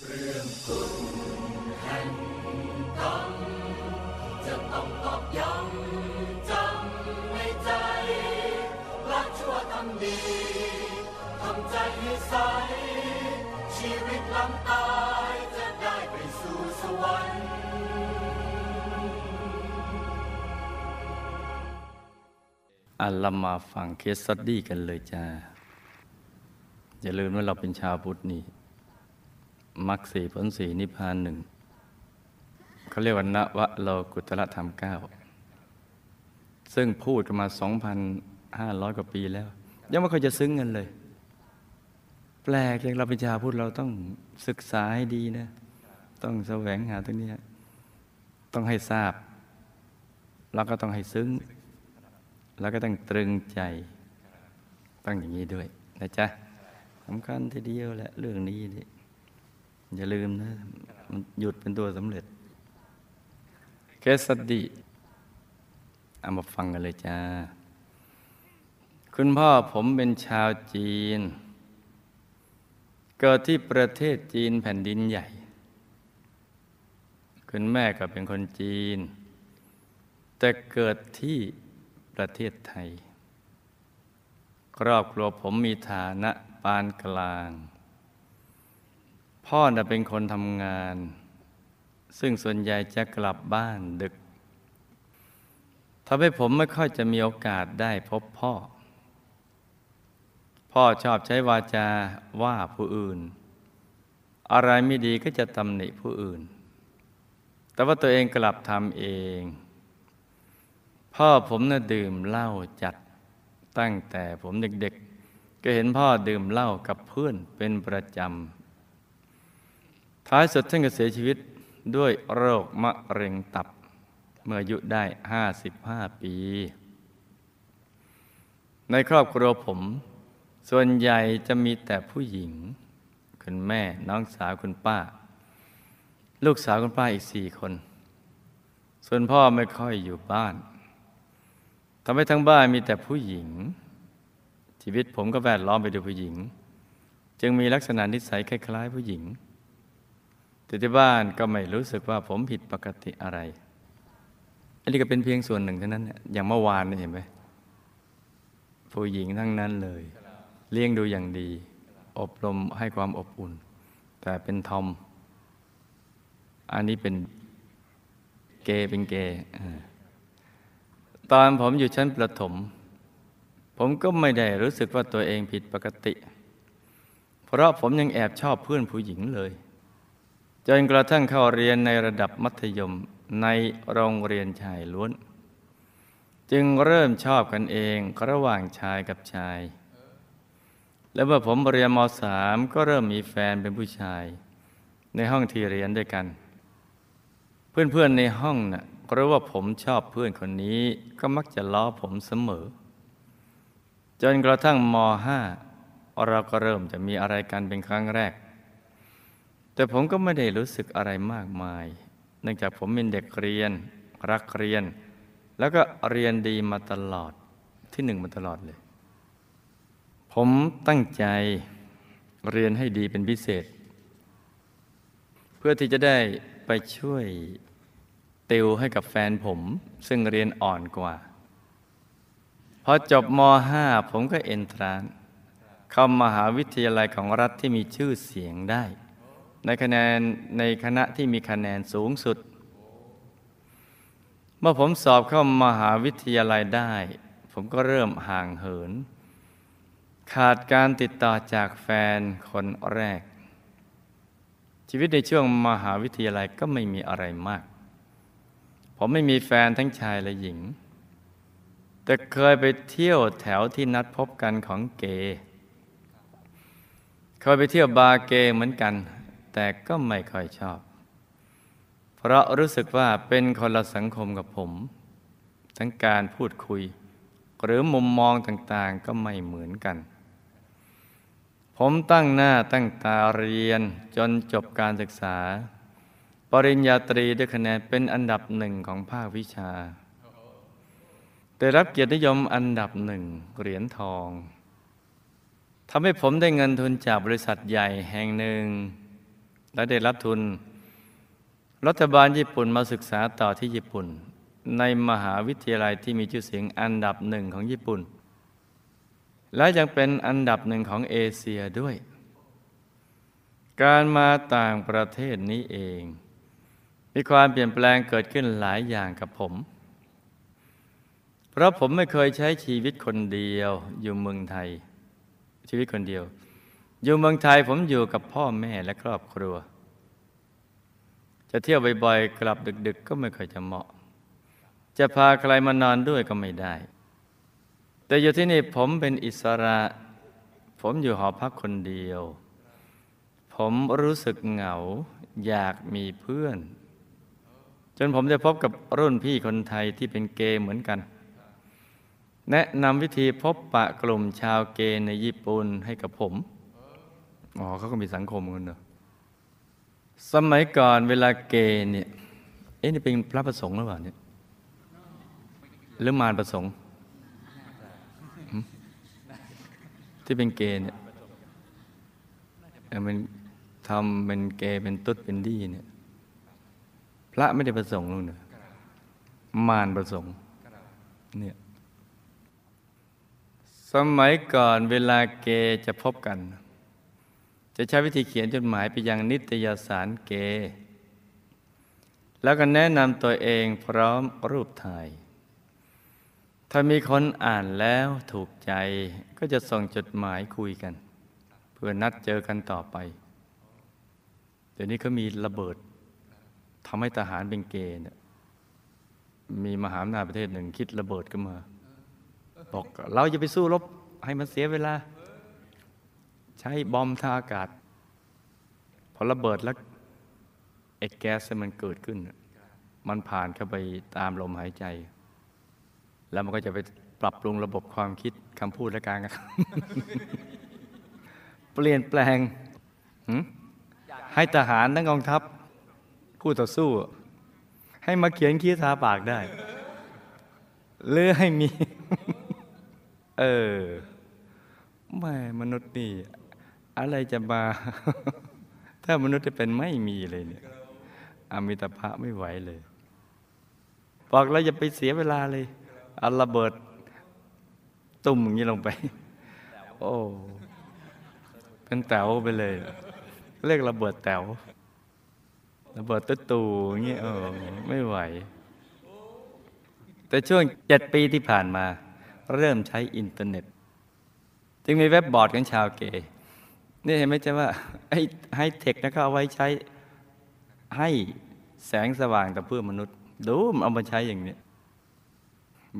จะต้องตอกย้ำจำในใจรักชั่วทำดีทำใจให้ใส ชีวิตหลังตายจะได้ไปสู่สวรรค์อะเรามาฟังเคสสตดี้กันเลยจ้าอย่าลืมว่าเราเป็นชาวพุทธนี่ มรรคสี่ผลสี่นิพพานหนึ่งเขาเรียกว่านวโลกุตระธรรมเก้าซึ่งพูดกันมา 2,500 กว่าปีแล้ว ยังไม่เคยจะซึ้งกันเลย แปลกอย่างเราเป็นชาวพุทธเราต้องศึกษาให้ดีนะ ต้องแสวงหาตรงนี้ ต้องให้ทราบ แล้วก็ต้องให้ซึ้ง แล้วก็ต้องตรึงใจต้องอย่างนี้ด้วยนะจ๊ะสำคัญทีเดียวแหละเรื่องนี้นี่ อย่าลืมนะมันหยุดเป็นตัวสำเร็จ เคสสติเอามาฟังกันเลยจ้า คุณพ่อผมเป็นชาวจีน เกิดที่ประเทศจีนแผ่นดินใหญ่ คุณแม่ก็เป็นคนจีน แต่เกิดที่ประเทศไทย ครอบครัวผมมีฐานะปานกลาง พ่อน่ะเป็นคนทำงาน ซึ่งส่วนใหญ่จะกลับบ้านดึกทำให้ผมไม่ค่อยจะมีโอกาสได้พบพ่อ พ่อชอบใช้วาจาว่าผู้อื่น อะไรไม่ดีก็จะตำหนิผู้อื่น แต่ว่าตัวเองกลับทำเอง พ่อผมน่ะดื่มเหล้าจัดตั้งแต่ผมเด็กๆ ก็เห็นพ่อดื่มเหล้ากับเพื่อนเป็นประจำ ท้ายสุดท่านก็เสียชีวิตด้วยโรคมะเร็งตับ เมื่ออายุได้ 55 ปี ในครอบครัวผม ส่วนใหญ่จะมีแต่ผู้หญิง คุณแม่น้องสาวคุณป้า ลูกสาวคุณป้าอีกสี่คน ส่วนพ่อไม่ค่อยอยู่บ้านทำให้ทั้งบ้านมีแต่ผู้หญิง ชีวิตผมก็แวดล้อมไปด้วยผู้หญิง จึงมีลักษณะนิสัยคล้ายๆ ผู้หญิง แต่ที่บ้านก็ไม่รู้สึกว่าผมผิดปกติอะไร อันนี้ก็เป็นเพียงส่วนหนึ่งเท่านั้น อย่างเมื่อวานนี่เห็นไหมผู้หญิงทั้งนั้นเลย เลี้ยงดูอย่างดี อบรมให้ความอบอุ่น แต่เป็นทอม อันนี้เป็นเกย์เป็นเกย์อ่าตอนผมอยู่ชั้นประถม ผมก็ไม่ได้รู้สึกว่าตัวเองผิดปกติ เพราะผมยังแอบชอบเพื่อนผู้หญิงเลย จนกระทั่งเข้าเรียนในระดับมัธยมในโรงเรียนชายล้วน จึงเริ่มชอบกันเองระหว่างชายกับชาย แล้วเมื่อผมเรียนมสามก็เริ่มมีแฟนเป็นผู้ชาย ในห้องที่เรียนด้วยกัน เพื่อนๆในห้องน่ะเพราะว่าผมชอบเพื่อนคนนี้ก็มักจะล้อผมเสมอ จนกระทั่งม .5 เราก็เริ่มจะมีอะไรกันเป็นครั้งแรก แต่ผมก็ไม่ได้รู้สึกอะไรมากมาย เนื่องจากผมเป็นเด็กเรียน รักเรียน แล้วก็เรียนดีมาตลอดที่หนึ่งมาตลอดเลย ผมตั้งใจเรียนให้ดีเป็นพิเศษ เพื่อที่จะได้ไปช่วยติวให้กับแฟนผม ซึ่งเรียนอ่อนกว่า พอจบม .5 ผมก็เอนทรานเข้ามหาวิทยาลัยของรัฐที่มีชื่อเสียงได้ ในคะแนนในคณะที่มีคะแนนสูงสุด เมื่อผมสอบเข้ามหาวิทยาลัยได้ ผมก็เริ่มห่างเหิน ขาดการติดต่อจากแฟนคนแรก ชีวิตในช่วงมหาวิทยาลัยก็ไม่มีอะไรมาก ผมไม่มีแฟนทั้งชายและหญิง แต่เคยไปเที่ยวแถวที่นัดพบกันของเกย์เคยไปเที่ยวบาร์เกย์เหมือนกัน แต่ก็ไม่ค่อยชอบ เพราะรู้สึกว่าเป็นคนละสังคมกับผม ทั้งการพูดคุย หรือมุมมองต่างๆก็ไม่เหมือนกัน ผมตั้งหน้าตั้งตาเรียนจนจบการศึกษา ปริญญาตรีด้วยคะแนนเป็นอันดับหนึ่งของภาควิชาได้รับเกียรตินิยมอันดับหนึ่งเหรียญทองทำให้ผมได้เงินทุนจากบริษัทใหญ่แห่งหนึ่ง และได้รับทุน รัฐบาลญี่ปุ่นมาศึกษาต่อที่ญี่ปุ่น ในมหาวิทยาลัยที่มีชื่อเสียงอันดับหนึ่งของญี่ปุ่น และยังเป็นอันดับหนึ่งของเอเชียด้วย การมาต่างประเทศนี้เอง มีความเปลี่ยนแปลงเกิดขึ้นหลายอย่างกับผม เพราะผมไม่เคยใช้ชีวิตคนเดียวอยู่เมืองไทย ชีวิตคนเดียว อยู่เมืองไทยผมอยู่กับพ่อแม่และครอบครัว จะเที่ยวบ่อยๆ กลับดึก ๆ ก็ไม่ค่อยจะเหมาะ จะพาใครมานอนด้วยก็ไม่ได้ แต่อยู่ที่นี่ผมเป็นอิสระ ผมอยู่หอพักคนเดียว ผมรู้สึกเหงาอยากมีเพื่อน จนผมได้พบกับรุ่นพี่คนไทยที่เป็นเกย์เหมือนกันแนะนำวิธีพบปะกลุ่มชาวเกย์ในญี่ปุ่นให้กับผม อ๋อเขาก็มีสังคมกันเนอะสมัยก่อนเวลาเกย์เนี่ย เอ๊ะนี่เป็นพระประสงค์หรือเปล่าเนี่ยหรือมารประสงค์ที่เป็นเกย์เนี่ยเออมันทำเป็นเกย์เป็นตุ๊ดเป็นดีเนี่ย พระไม่ได้ประสงค์ลงเนอะมารประสงค์เนี่ยสมัยก่อนเวลาเกจะพบกัน จะใช้วิธีเขียนจดหมายไปยังนิตยสารเก แล้วก็แนะนำตัวเองพร้อมรูปถ่าย ถ้ามีคนอ่านแล้วถูกใจก็จะส่งจดหมายคุยกัน เพื่อนัดเจอกันต่อไป เดี๋ยวนี้เขามีระเบิดทำให้ทหารเป็นเกย์เนี่ยมีมหาอำนาจประเทศหนึ่งคิดระเบิดขึ้นมา บอกเราจะไปสู้รบให้มันเสียเวลา ใช้บอมทางอากาศ พอระเบิดแล้วไอ้แก๊สมันเกิดขึ้น มันผ่านเข้าไปตามลมหายใจ แล้วมันก็จะไปปรับปรุงระบบความคิดคำพูดและการกระทำเปลี่ยนแปลง ให้ทหารทั้งกองทัพคู่ต่อสู้ ให้มาเขียนคีทาปากได้หรือให้มี เออแม่มนุษย์นี่ อะไรจะมาถ้ามนุษย์จะเป็นไม่มีเลยเนี่ยอมิตภะไม่ไหวเลยบอกเราอย่าไปเสียเวลาเลยเอาระเบิด ตุ่มอย่างนี้ลงไป โอ้เป็นแต๋วไปเลย เรียกระเบิดแต๋วระเบิดตุ๊ตูอย่างเงี้ยเออไม่ไหว แต่ช่วงเจ็ดปีที่ผ่านมา เริ่มใช้อินเทอร์เน็ต จึงมีเว็บบอร์ดของชาวเกย์ นี่เห็นไหมจ๊ะว่าไอ้ไฮเทคนะเขาเอาไว้ใช้ให้แสงสว่างต่อเพื่อมนุษย์ ดูเอามาใช้อย่างนี้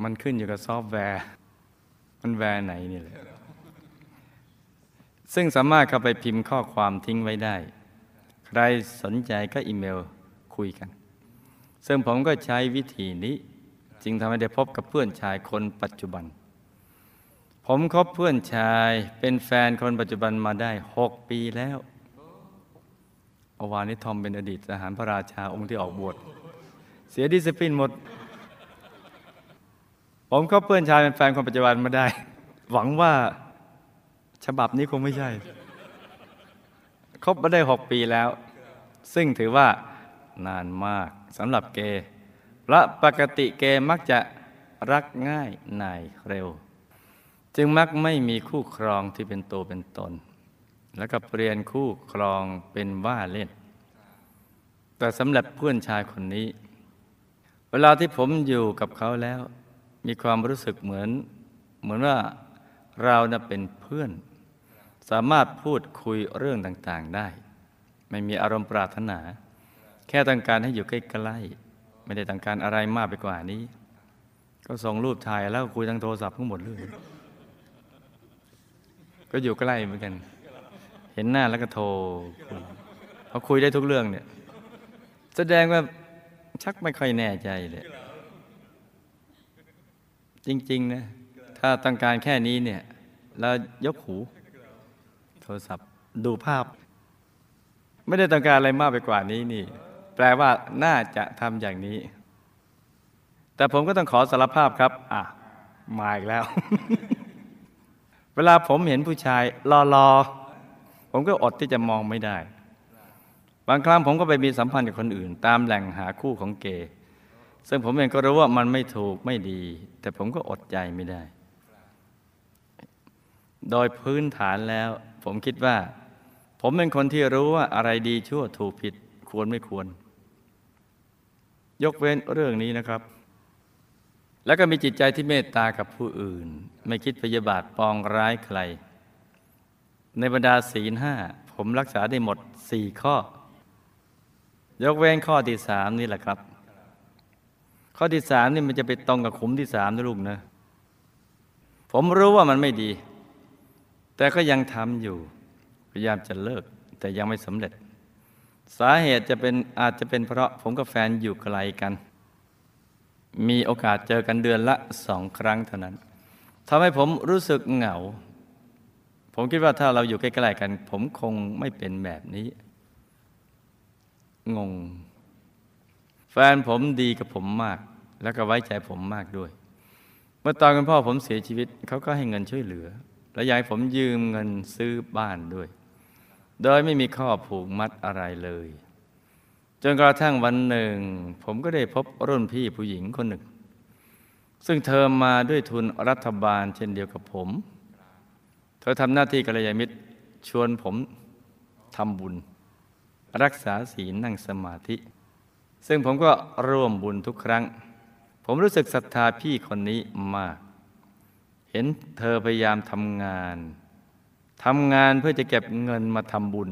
มันขึ้นอยู่กับซอฟต์แวร์ มัน ware ไหนนี่แหละซึ่งสามารถเข้าไปพิมพ์ข้อความทิ้งไว้ได้ ใครสนใจก็อีเมลคุยกัน ซึ่งผมก็ใช้วิธีนี้ จึงทำให้ได้พบกับเพื่อนชายคนปัจจุบัน ผมคบเพื่อนชายเป็นแฟนคนปัจจุบันมาได้หกปีแล้วเมื่อวานนี้ทอมเป็นอดีตทหารพระราชาองค์ที่ออกบวชเสียดิสซิปลินหมด ผมคบเพื่อนชายเป็นแฟนคนปัจจุบันมาได้ หวังว่าฉบับนี้คงไม่ใช่คบมาได้หกปีแล้ว ซึ่งถือว่านานมากสำหรับเกย์เพราะปกติเกย์มักจะรักง่ายนายเร็ว จึงมักไม่มีคู่ครองที่เป็นตัวเป็นตน แล้วก็เปลี่ยนคู่ครองเป็นว่าเล่น แต่สำหรับเพื่อนชายคนนี้ เวลาที่ผมอยู่กับเขาแล้ว มีความรู้สึกเหมือน เหมือนว่าเรานะเป็นเพื่อน สามารถพูดคุยเรื่องต่างๆได้ ไม่มีอารมณ์ปรารถนา แค่ต้องการให้อยู่ใกล้ๆไม่ได้ต้องการอะไรมากไปกว่านี้ ก็ส่งรูปถ่ายแล้วคุยทางโทรศัพท์ทั้งหมดเลย ก็อยู่ใกล้เหมือนกัน เห็นหน้าแล้วก็โทรคุยพอคุยได้ทุกเรื่องเนี่ย แสดงว่าชักไม่ค่อยแน่ใจเลยจริง ๆ นะ ถ้าต้องการแค่นี้เนี่ยเรายกหู โทรศัพท์ดูภาพ ไม่ได้ต้องการอะไรมากไปกว่านี้นี่ แปลว่าน่าจะทำอย่างนี้ แต่ผมก็ต้องขอสารภาพครับ อะ มาอีกแล้ว เวลาผมเห็นผู้ชายรอๆผมก็อดที่จะมองไม่ได้ บางครั้งผมก็ไปมีสัมพันธ์กับคนอื่น ตามแหล่งหาคู่ของเกย์ซึ่งผมเองก็รู้ว่ามันไม่ถูกไม่ดี แต่ผมก็อดใจไม่ได้ โดยพื้นฐานแล้ว ผมคิดว่า ผมเป็นคนที่รู้ว่าอะไรดีชั่วถูกผิดควรไม่ควร ยกเว้นเรื่องนี้นะครับ แล้วก็มีจิตใจที่เมตตากับผู้อื่น ไม่คิดพยาบาทปองร้ายใคร ในบรรดาศีลห้าผมรักษาได้หมดสี่ข้อ ยกเว้นข้อที่สามนี่แหละครับ ข้อที่สามนี่มันจะไปตรงกับขุมที่สามนะลูกนะ ผมรู้ว่ามันไม่ดี แต่ก็ยังทำอยู่ พยายามจะเลิก แต่ยังไม่สำเร็จ สาเหตุจะเป็นอาจจะเป็นเพราะผมกับแฟนอยู่ไกลกัน มีโอกาสเจอกันเดือนละสองครั้งเท่านั้นทำให้ผมรู้สึกเหงา ผมคิดว่าถ้าเราอยู่ใกล้ๆกัน ผมคงไม่เป็นแบบนี้ งง แฟนผมดีกับผมมาก แล้วก็ไว้ใจผมมากด้วย เมื่อตอนคุณพ่อผมเสียชีวิต เขาก็ให้เงินช่วยเหลือ และยากให้ผมยืมเงินซื้อบ้านด้วย โดยไม่มีข้อผูกมัดอะไรเลย จนกระทั่งวันหนึ่ง ผมก็ได้พบรุ่นพี่ผู้หญิงคนหนึ่ง ซึ่งเธอมาด้วยทุนรัฐบาลเช่นเดียวกับผม เธอทำหน้าที่กัลยาณมิตรชวนผมทำบุญ รักษาศีลนั่งสมาธิ ซึ่งผมก็ร่วมบุญทุกครั้ง ผมรู้สึกศรัทธาพี่คนนี้มาก เห็นเธอพยายามทำงานทำงานเพื่อจะเก็บเงินมาทำบุญ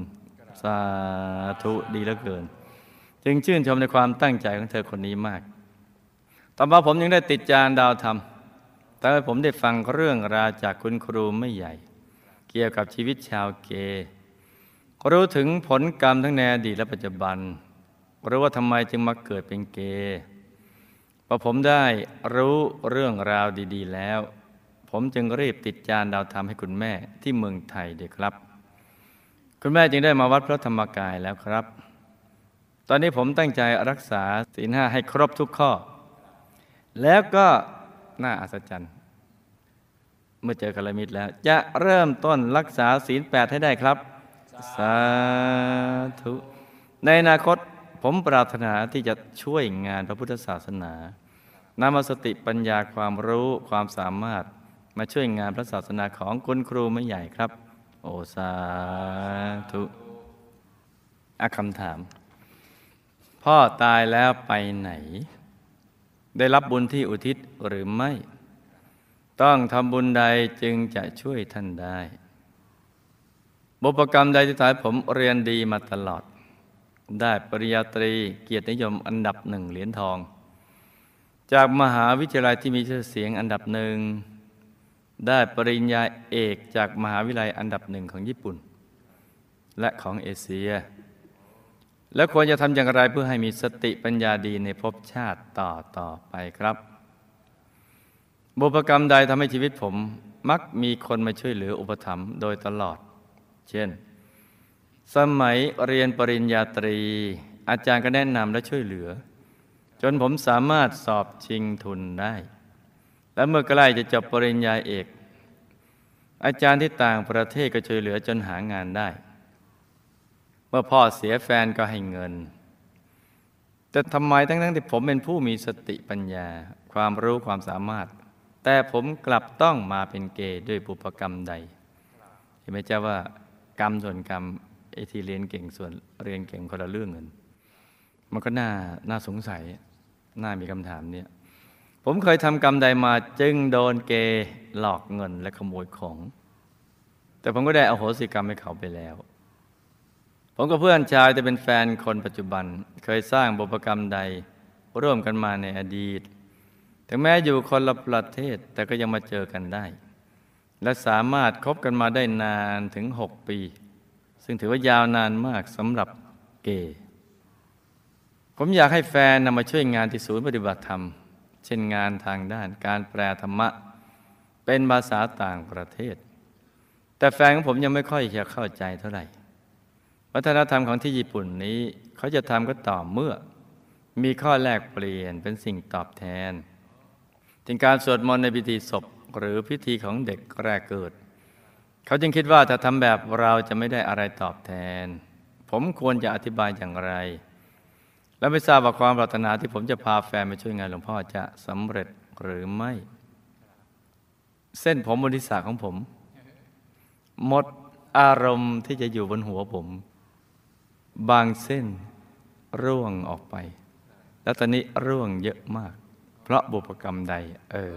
สาธุดีเหลือเกิน จึงชื่นชมในความตั้งใจของเธอคนนี้มาก ต่อมาผมยังได้ติดจานดาวธรรมแต่ผมได้ฟังเรื่องราวจากคุณครูไม่ใหญ่ เกี่ยวกับชีวิตชาวเกย์รู้ถึงผลกรรมทั้งในอดีตและปัจจุบัน รู้ว่าทำไมจึงมาเกิดเป็นเกย์พอผมได้รู้เรื่องราวดี ๆ แล้ว ผมจึงรีบติดจานดาวธรรมให้คุณแม่ที่เมืองไทยเด็กครับ คุณแม่จึงได้มาวัดพระธรรมกายแล้วครับ ตอนนี้ผมตั้งใจรักษาศีลห้าให้ครบทุกข้อ แล้วก็น่าอัศจรรย์ เมื่อเจอกัลมิตรแล้ว จะเริ่มต้นรักษาศีลแปดให้ได้ครับ สาธุ ในอนาคตผมปรารถนาที่จะช่วยงานพระพุทธศาสนานำสติปัญญาความรู้ความสามารถมาช่วยงานพระศาสนาของคุณครูไม่ใหญ่ครับ โอสาธุอะคำถาม พ่อตายแล้วไปไหน ได้รับบุญที่อุทิศหรือไม่ ต้องทำบุญใดจึงจะช่วยท่านได้ บุพกรรมใดที่ถ่ายผมเรียนดีมาตลอด ได้ปริญญาตรีเกียรตินิยมอันดับหนึ่งเหรียญทอง จากมหาวิทยาลัยที่มีชื่อเสียงอันดับหนึ่งได้ปริญญาเอกจากมหาวิทยาลัยอันดับหนึ่งของญี่ปุ่น และของเอเชีย แล้วควรจะทำอย่างไรเพื่อให้มีสติปัญญาดีในภพชาติต่อต่อไปครับบุพกรรมใดทำให้ชีวิตผม มักมีคนมาช่วยเหลืออุปถัมภ์โดยตลอด เช่น สมัยเรียนปริญญาตรี อาจารย์ก็แนะนำและช่วยเหลือ จนผมสามารถสอบชิงทุนได้ และเมื่อใกล้จะจบปริญญาเอก อาจารย์ที่ต่างประเทศก็ช่วยเหลือจนหางานได้ มื่อพ่อเสียแฟนก็ให้เงิน แต่ทำไมทั้งๆที่ผมเป็นผู้มีสติปัญญา ความรู้ความสามารถ แต่ผมกลับต้องมาเป็นเกย์ด้วยปุพกรรมใด เห็นไหมเจ้าว่ากรรมส่วนกรรมไอ้ที่เรียนเก่งส่วนเรียนเก่งคนละเรื่องเงิน มันก็น่าน่าสงสัย น่ามีคำถามเนี่ยผมเคยทำกรรมใดมาจึงโดนเกย์หลอกเงินและขโมยของ แต่ผมก็ได้อโหสิกรรมให้เขาไปแล้ว ผมกับเพื่อนชายจะเป็นแฟนคนปัจจุบัน เคยสร้างบุพกรรมใดร่วมกันมาในอดีต ถึงแม้อยู่คนละประเทศแต่ก็ยังมาเจอกันได้ และสามารถคบกันมาได้นานถึงหกปี ซึ่งถือว่ายาวนานมากสำหรับเกย์ผมอยากให้แฟนนำมาช่วยงานที่ศูนย์ปฏิบัติธรรม เช่นงานทางด้านการแปลธรรมะ เป็นภาษาต่างประเทศ แต่แฟนของผมยังไม่ค่อยจะเข้าใจเท่าไหร่ วัฒนธรรมของที่ญี่ปุ่นนี้ เขาจะทำก็ต่อเมื่อ มีข้อแลกเปลี่ยนเป็นสิ่งตอบแทนถึงการสวดมนต์ในพิธีศพหรือพิธีของเด็กแรกเกิด เขาจึงคิดว่าถ้าทำแบบเราจะไม่ได้อะไรตอบแทน ผมควรจะอธิบายอย่างไร และไม่ทราบว่าความปรารถนาที่ผมจะพาแฟนไปช่วยงานหลวงพ่อจะสำเร็จหรือไม่ เส้นผมบนทิศาของผม หมดอารมณ์ที่จะอยู่บนหัวผม บางเส้นร่วงออกไป แล้วตอนนี้ร่วงเยอะมาก เพราะบุพกรรมใด เออ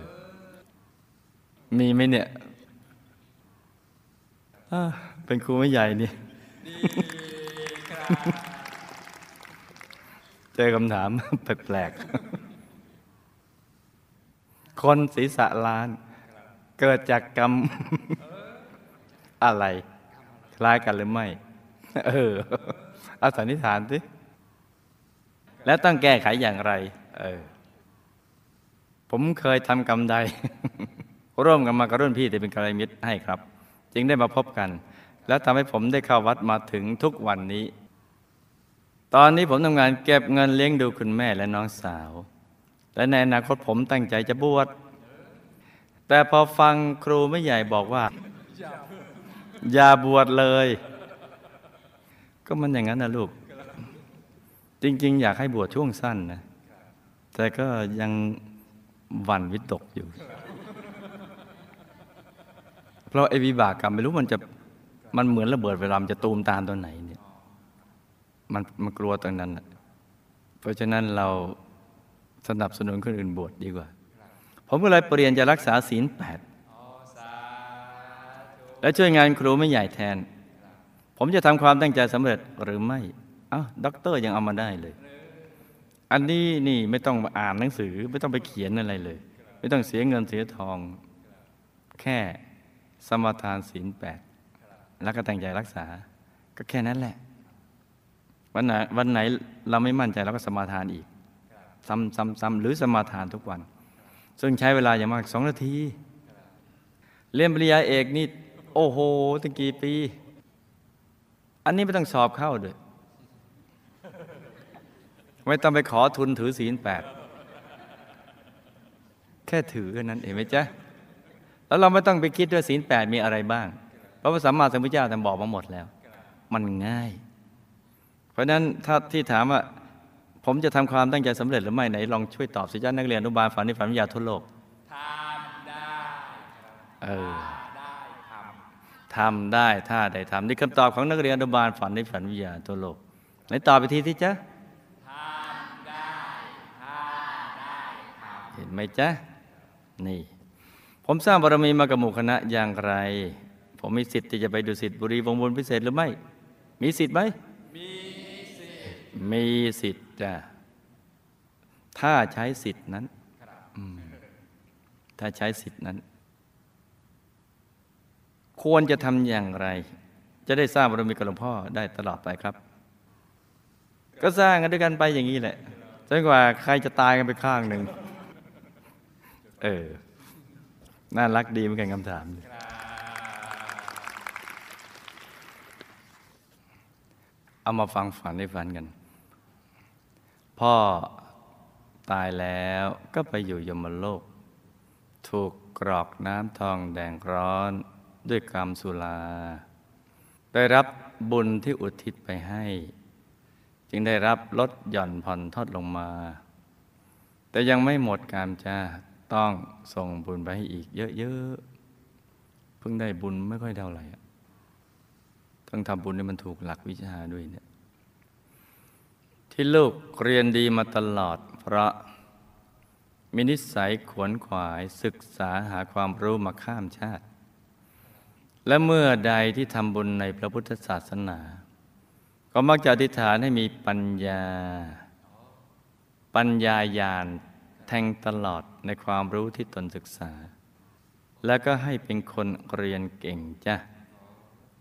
มีไหมเนี่ยอ่าเป็นครูไม่ใหญ่นี่เจอคำถามแปลกๆ คนศีรษะล้าน เกิดจากกรรมอะไร คล้ายกันหรือไม่ เออ เอาสันนิษฐานสิแล้วต้องแก้ไขอย่างไร เออ ผมเคยทำกรรมใด ร่วมกันมากับรุ่นพี่ที่เป็นกัลยาณมิตรให้ครับ จึงได้มาพบกัน แล้วทำให้ผมได้เข้าวัดมาถึงทุกวันนี้ ตอนนี้ผมทำงานเก็บเงินเลี้ยงดูคุณแม่และน้องสาว และในอนาคตผมตั้งใจจะบวชแต่พอฟังครูไม่ใหญ่บอกว่า อย่าบวชเลย ก็มันอย่างนั้นนะลูก จริง ๆ อยากให้บวชช่วงสั้นนะ แต่ก็ยังหวั่นวิตกอยู่ เพราะไอ้วิบากกรรมไม่รู้มันจะมันเหมือนระเบิดเวลามันจะตูมตามตอนไหนเนี่ย มันมันกลัวตรงนั้นะเพราะฉะนั้นเราสนับสนุนคนอื่นบวชดีกว่า ผมก็เลยเปลี่ยนจะรักษาศีลแปดและช่วยงานครูไม่ใหญ่แทน ผมจะทำความตั้งใจสำเร็จหรือไม่อ้าด็อกเตอร์ยังเอามาได้เลย อันนี้นี่ไม่ต้องอ่านหนังสือไม่ต้องไปเขียนอะไรเลย ไม่ต้องเสียเงินเสียทอง แค่สมาทานศีลแปดแล้วก็ตั้งใจรักษา ก็แค่นั้นแหละ วันไหนวันไหนเราไม่มั่นใจเราก็สมาทานอีก ซ้ำซ้ำซ้ำหรือสมาทานทุกวัน ซึ่งใช้เวลาอย่างมากสองนาที เรียนปริญญาเอกนี่ โอ้โหตั้งกี่ปี อันนี้ไม่ต้องสอบเข้าด้วย ไม่ต้องไปขอทุนถือศีลแปด แค่ถือแค่นั้นเองไหมจ๊ะ แล้วเราไม่ต้องไปคิดว่าศีลแปดมีอะไรบ้าง เพราะพระสัมมาสัมพุทธเจ้าท่านบอกมาหมดแล้ว มันง่าย เพราะฉะนั้นถ้าที่ถามว่า ผมจะทำความตั้งใจสำเร็จหรือไม่ไหน ลองช่วยตอบสิจ้านักเรียนอนุบาลฝันในฝันวิทยาทั่วโลกทำได้เออได้ท ทำได้ถ้าได้ทำนี่คำตอบของนักเรียนอนุบาลฝันในฝันวิทยาทั่วโลกไหนตอบไปทีที่จ๊ะำทำได้ถ้าได้ทเห็นไหมจ๊ะนี่ ผมสร้างบารมีมากับหมู่คณะอย่างไร ผมมีสิทธิ์ที่จะไปดูสิทธิ์บุรีวงบุญพิเศษหรือไม่ มีสิทธิ์ไหมำมีสิทธิ์มีสิทธิ์จ้ะถ้าใช้สิทธิ์นั้นอืมถ้าใช้สิทธิ์นั้น ควรจะทำอย่างไร จะได้สร้างบารมีกับหลวงพ่อได้ตลอดไปครับ ก็สร้างกันด้วยกันไปอย่างนี้แหละจนกว่าใครจะตายกันไปข้างหนึ่งเออ น่ารักดีเหมือนกันคำถาม เอามาฟังฝันในฝันกัน พ่อตายแล้วก็ไปอยู่ยมโลก ถูกกรอกน้ำทองแดงร้อน ด้วยกรรมสุราได้รับบุญที่อุทิศไปให้ จึงได้รับลดหย่อนผ่อนทอดลงมา แต่ยังไม่หมดกรรมจ้าต้องส่งบุญไปให้อีกเยอะๆ เพิ่งได้บุญไม่ค่อยเท่าไหร่ต้องทำบุญให้มันถูกหลักวิชาด้วยเนี่ยที่ลูกเรียนดีมาตลอด เพราะมีนิสัยขวนขวายศึกษาหาความรู้มาข้ามชาติ และเมื่อใดที่ทำบุญในพระพุทธศาสนา ก็มักจะอธิษฐานให้มีปัญญา ปัญญาญาณแทงตลอดในความรู้ที่ตนศึกษา แล้วก็ให้เป็นคนเรียนเก่งจ้ะ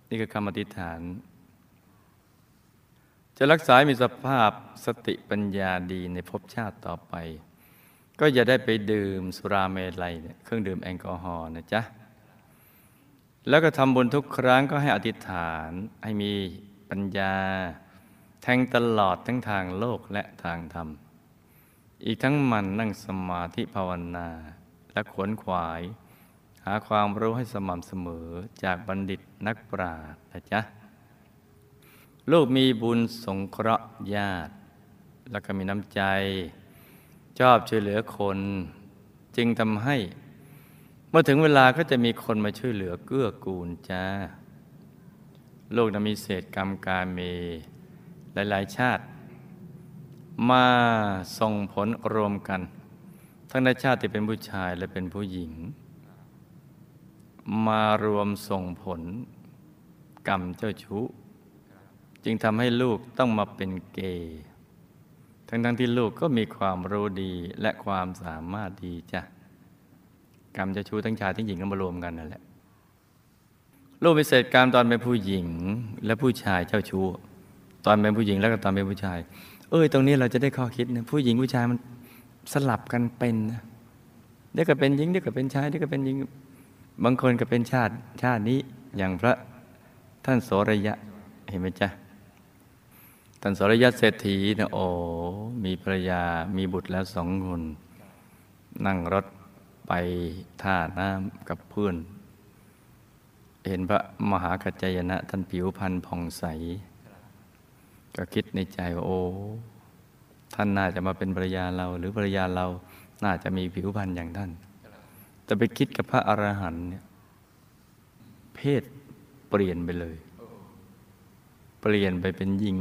นี่คือคำอธิษฐาน จะรักษามีสภาพสติปัญญาดีในภพชาติต่อไป ก็อย่าได้ไปดื่มสุราเมลัยเครื่องดื่มแอลกอฮอล์นะจ๊ะ แล้วก็ทำบุญทุกครั้งก็ให้อธิษฐาน ให้มีปัญญา แทงตลอดทั้งทางโลกและทางธรรม อีกทั้งมันนั่งสมาธิภาวนา และขวนขวาย หาความรู้ให้สม่ำเสมอจากบัณฑิตนักปราชญ์นะจ๊ะลูกมีบุญสงเคราะห์ญาติ แล้วก็มีน้ำใจ ชอบช่วยเหลือคน จึงทำให้ มื่อถึงเวลาก็จะมีคนมาช่วยเหลือเกื้อกูลจ้า โลกนั้นมีเศษกรรมการเมหลาย ๆ ชาติ มาส่งผลรวมกัน ทั้งในชาติที่เป็นผู้ชายและเป็นผู้หญิง มารวมส่งผล กรรมเจ้าชู้จึงทำให้ลูกต้องมาเป็นเกย์ทั้งทั้งที่ลูกก็มีความรู้ดีและความสามารถดีจ้ะ กรรมเจ้าชู้ทั้งชายทั้งหญิงก็มารวมกันนั่นแหละลูกมีเศษกรรมตอนเป็นผู้หญิงและผู้ชายเจ้าชู้ตอนเป็นผู้หญิงแล้วก็ตอนเป็นผู้ชาย เอ้ยตรงนี้เราจะได้ข้อคิดนะผู้หญิงผู้ชายมันสลับกันเป็นนะเดี๋ยวก็เป็นหญิงเดี๋ยวก็เป็นชายเดี๋ยวก็เป็นหญิงบางคนก็เป็นชาติชาตินี้อย่างพระท่านโสระยะเห็นไหมจ๊ะท่านโสระยะเศรษฐีนะโอ้มีภรรยามีบุตรแล้วสองคนนั่งรถ ไปท่าน้ำกับเพื่อน เห็นพระมหากัจจายนะท่านผิวพรรณผ่องใส ก็คิดในใจว่าโอ้ ท่านน่าจะมาเป็นภรรยาเรา หรือภรรยาเราน่าจะมีผิวพรรณอย่างท่าน แต่ไปคิดกับพระอรหันต์เนี่ยเพศเปลี่ยนไปเลย เปลี่ยนไปเป็นหญิง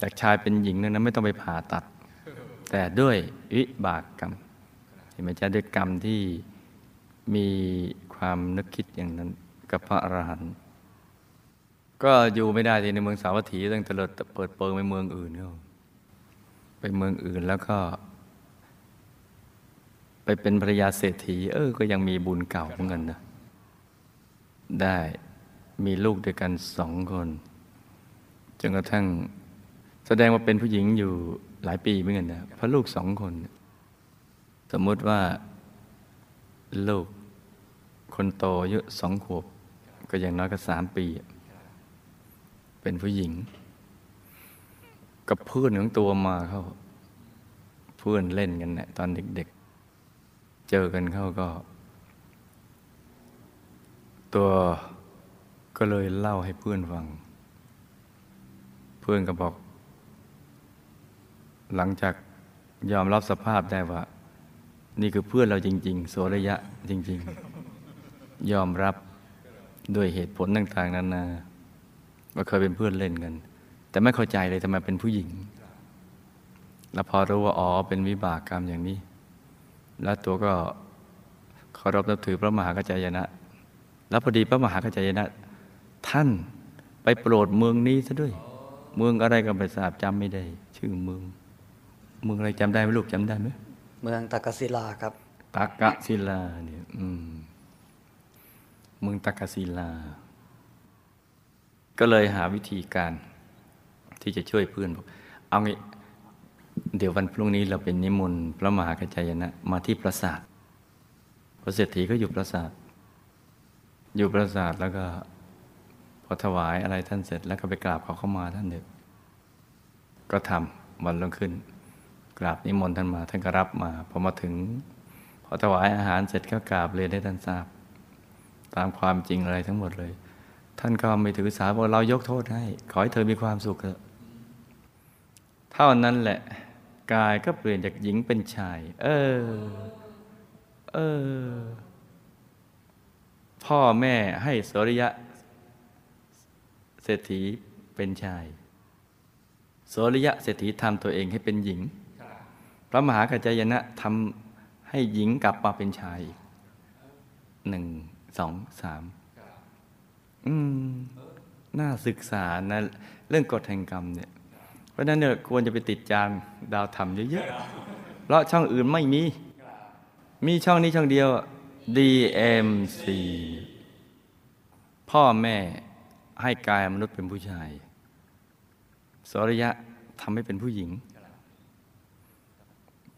จากชายเป็นหญิงนั้นนะไม่ต้องไปผ่าตัด แต่ด้วยวิบากกรรม เห็นไหมจ๊ะด้วยกรรมที่มีความนึกคิดอย่างนั้นกับพระอรหันต์ก็อยู่ไม่ได้ที่ในเมืองสาวัตถีตั้งแต่เลิดเปิดเปิงไปเมืองอื่นเขาไปเมืองอื่นแล้วก็ ไปเป็นภรรยาเศรษฐี เออ ก็ยังมีบุญเก่าเหมือนกันนะได้มีลูกด้วยกันสองคนจนกระทั่งแสดงว่าเป็นผู้หญิงอยู่หลายปีเหมือนกันนะเพราะลูกสองคน สมมุติว่า ลูก คนโตอายุสองขวบ ก็อย่างน้อยก็สามปี เป็นผู้หญิง กับเพื่อนของตัวมาเขาเพื่อนเล่นกันเนะตอนเด็กๆ เจอกันเข้าก็ ตัวก็เลยเล่าให้เพื่อนฟัง เพื่อนก็บอก หลังจากยอมรับสภาพได้ว่า นี่คือเพื่อนเราจริง ๆ โสระยะจริง ๆ ยอมรับด้วยเหตุผลต่าง ๆนานาว่าเคยเป็นเพื่อนเล่นกัน แต่ไม่เข้าใจเลยทำไมเป็นผู้หญิง แล้วพอรู้ว่าอ๋อเป็นวิบากกรรมอย่างนี้ แล้วตัวก็เคารพนับถือพระมหากัจจายนะ แล้วพอดีพระมหากัจจายนะ ท่านไปโปรดเมืองนี้ซะด้วย เมืองอะไรก็ไม่ทราบจำไม่ได้ ชื่อเมือง เมืองอะไรจำได้ไหมลูกจำได้ไหม เมืองตากศิลาครับตากศิลาเนี่ยอืมเมืองตากศิลา ก็เลยหาวิธีการที่จะช่วยเพื่อนบอกเอางี้เดี๋ยววันพรุ่งนี้เราเป็นนิมนต์พระมหากัจจายนะ มาที่ปราสาทพระเศรษฐีก็อยู่ปราสาท อยู่ปราสาทแล้วก็พอถวายอะไรท่านเสร็จ แล้วก็ไปกราบขอเข้ามาท่านเด็กก็ทำวันลงขึ้น กราบนิมนต์ท่านมาท่านก็รับมาพอมาถึงพอถวายอาหารเสร็จก็กราบเรียนให้ท่านทราบ ตามความจริงอะไรทั้งหมดเลย ท่านก็ไม่ถือสาบอกเรายกโทษให้ ขอให้เธอมีความสุขเถอะเท่านั้นแหละ กายก็เปลี่ยนจากหญิงเป็นชาย เออ เออ พ่อแม่ให้สริยะ เศรษฐีเป็นชายโสริยะเศรษฐีทำตัวเองให้เป็นหญิง พระมหากัจจายนะทำให้หญิงกลับมาเป็นชายอีกหนึ่งสองสามอืมน่าศึกษานะ เรื่องกฎแห่งกรรมเนี่ย เพราะนั้นเนี่ยควรจะไปติดจานดาวธรรมเยอะๆ เพราะช่องอื่นไม่มี มีช่องนี้ช่องเดียว DMC พ่อแม่ให้กายมนุษย์เป็นผู้ชาย สรยะทำให้เป็นผู้หญิง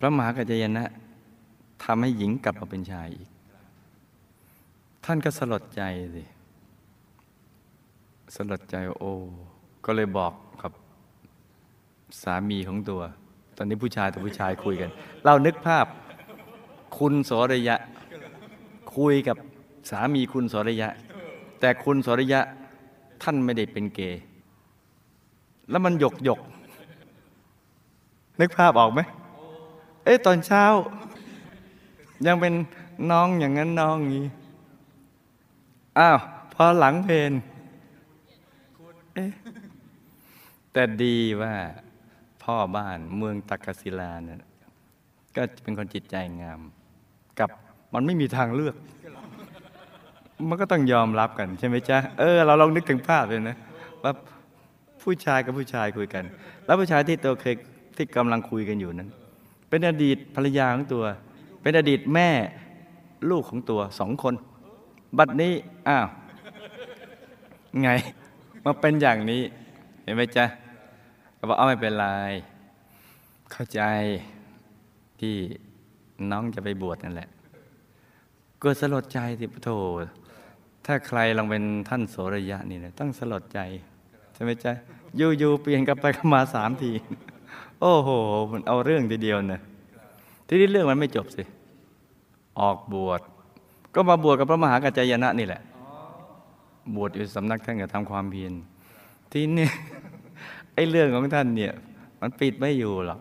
ระมหากัจจายนะทำให้หญิงกลับมาเป็นชายอีก ท่านก็สลดใจสิสลดใจโอ้ก็เลยบอกกับสามีของตัว ตอนนี้ผู้ชายกับผู้ชายคุยกัน เรานึกภาพคุณสรยะ คุยกับสามีคุณสรยะ แต่คุณสรยะท่านไม่ได้เป็นเกย์แล้วมันหยกหยกนึกภาพออกไหม เอ๊ะตอนเช้า ยังเป็นน้องอย่างนั้นน้องอย่างนี้อ้าวพอหลังเพนเอ๊ะแต่ดีว่าพ่อบ้านเมืองตักกศิลาเนี่ยก็เป็นคนจิตใจงาม กับมันไม่มีทางเลือก มันก็ต้องยอมรับกัน ใช่ไหมจ๊ะ เออ เราลองนึกถึงภาพเลยนะว่าผู้ชายกับผู้ชายคุยกัน แล้วผู้ชายที่ตัวเคยที่กำลังคุยกันอยู่นั้น เป็นอดีตภรรยาของตัว เป็นอดีตแม่ลูกของตัวสองคน บัดนี้อ้าวไงมาเป็นอย่างนี้ เห็นไหมจ๊ะก็บอกเอาไม่เป็นไร เข้าใจที่น้องจะไปบวชนั่นแหละก็สลดใจสิพโทถ้าใครลองเป็นท่านโสระยะนี่นะต้องสลดใจ ใช่ไหมจ๊ะยู่ๆเปลี่ยนกลับไปกลับมาสามที โอ้โห มันเอาเรื่องทีเดียวนะทีนี้เรื่องมันไม่จบสิ ออกบวช ก็มาบวชกับพระมหากัจจายนะนี่แหละ บวชอยู่สำนักท่านก็ทำความเพียร ทีนี้ไอ้เรื่องของท่านเนี่ย มันปิดไม่อยู่หรอก